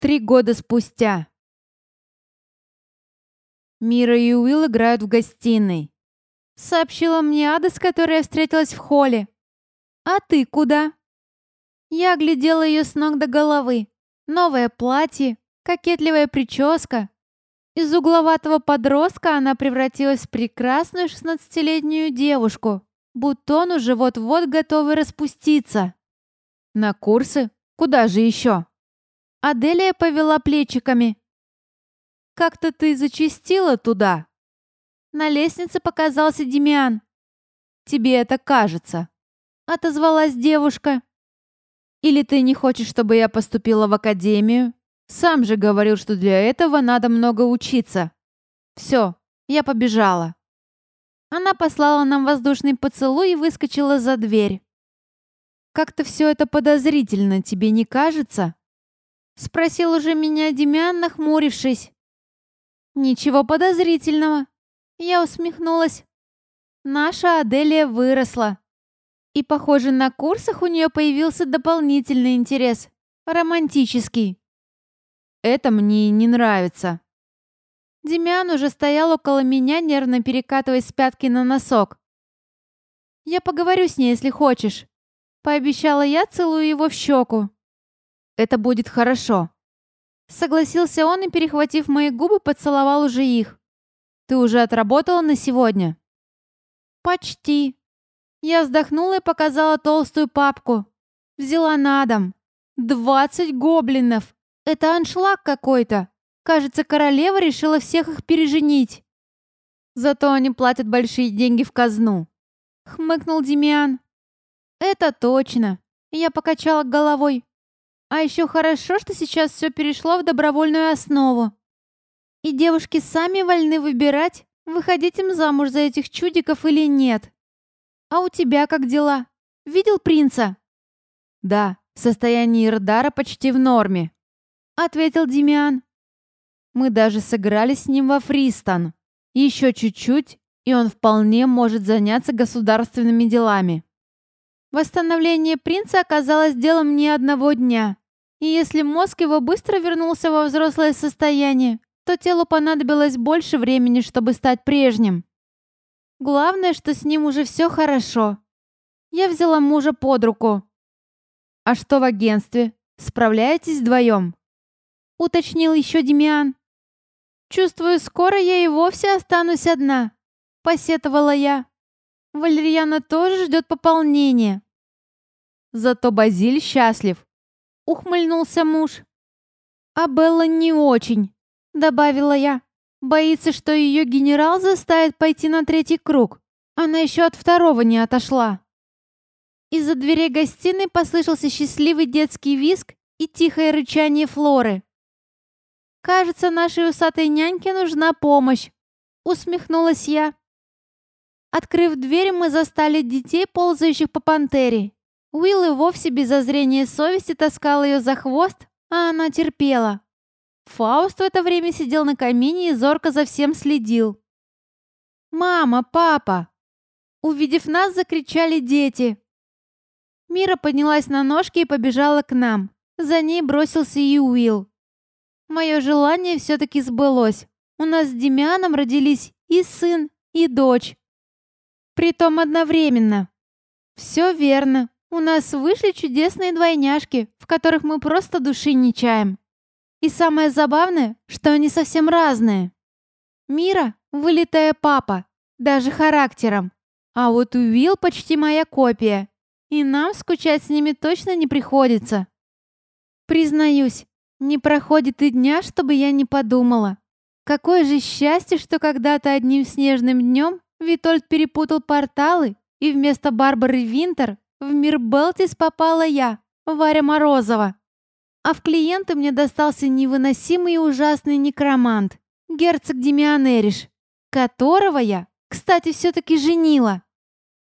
Три года спустя. Мира и Уилл играют в гостиной. Сообщила мне Ада, с которой я встретилась в холле. «А ты куда?» Я оглядела ее с ног до головы. Новое платье, кокетливая прическа. Из угловатого подростка она превратилась в прекрасную шестнадцатилетнюю девушку. Бутон уже вот-вот готовый распуститься. На курсы? Куда же еще? Аделия повела плечиками. «Как-то ты зачастила туда?» На лестнице показался Демиан. «Тебе это кажется», — отозвалась девушка. «Или ты не хочешь, чтобы я поступила в академию? Сам же говорил, что для этого надо много учиться. Все, я побежала». Она послала нам воздушный поцелуй и выскочила за дверь. «Как-то все это подозрительно, тебе не кажется?» Спросил уже меня Демян, нахмурившись. Ничего подозрительного. Я усмехнулась. Наша Аделия выросла. И, похоже, на курсах у нее появился дополнительный интерес. Романтический. Это мне не нравится. Демян уже стоял около меня, нервно перекатываясь с пятки на носок. «Я поговорю с ней, если хочешь», — пообещала я, целую его в щеку. Это будет хорошо». Согласился он и, перехватив мои губы, поцеловал уже их. «Ты уже отработала на сегодня?» «Почти». Я вздохнула и показала толстую папку. Взяла на дом. «Двадцать гоблинов! Это аншлаг какой-то! Кажется, королева решила всех их переженить. Зато они платят большие деньги в казну», — хмыкнул Демиан. «Это точно!» Я покачала головой. А еще хорошо, что сейчас все перешло в добровольную основу. И девушки сами вольны выбирать, выходить им замуж за этих чудиков или нет. А у тебя как дела? Видел принца? Да, состояние Ирдара почти в норме, ответил Демиан. Мы даже сыграли с ним во Фристан. Еще чуть-чуть, и он вполне может заняться государственными делами. Восстановление принца оказалось делом не одного дня. И если мозг его быстро вернулся во взрослое состояние, то телу понадобилось больше времени, чтобы стать прежним. Главное, что с ним уже все хорошо. Я взяла мужа под руку. «А что в агентстве? Справляетесь вдвоем?» Уточнил еще Демиан. «Чувствую, скоро я и вовсе останусь одна», — посетовала я. Валерьяна тоже ждет пополнения. Зато Базиль счастлив. Ухмыльнулся муж. А Белла не очень, добавила я. Боится, что ее генерал заставит пойти на третий круг. Она еще от второго не отошла. Из-за дверей гостиной послышался счастливый детский визг и тихое рычание Флоры. «Кажется, нашей усатой няньке нужна помощь», — усмехнулась я. Открыв дверь, мы застали детей, ползающих по пантере. Уилл и вовсе без зазрения совести таскал ее за хвост, а она терпела. Фауст в это время сидел на камине и зорко за всем следил. «Мама! Папа!» Увидев нас, закричали дети. Мира поднялась на ножки и побежала к нам. За ней бросился и Уилл. Мое желание все-таки сбылось. У нас с Демианом родились и сын, и дочь. Притом одновременно. Все верно. У нас вышли чудесные двойняшки, в которых мы просто души не чаем. И самое забавное, что они совсем разные. Мира — вылитая папа, даже характером. А вот Уилл почти моя копия. И нам скучать с ними точно не приходится. Признаюсь, не проходит и дня, чтобы я не подумала. Какое же счастье, что когда-то одним снежным днем Витольд перепутал порталы, и вместо Барбары Винтер в мир Белтис попала я, Варя Морозова. А в клиенты мне достался невыносимый и ужасный некромант, герцог Демиан Эриш, которого я, кстати, все-таки женила.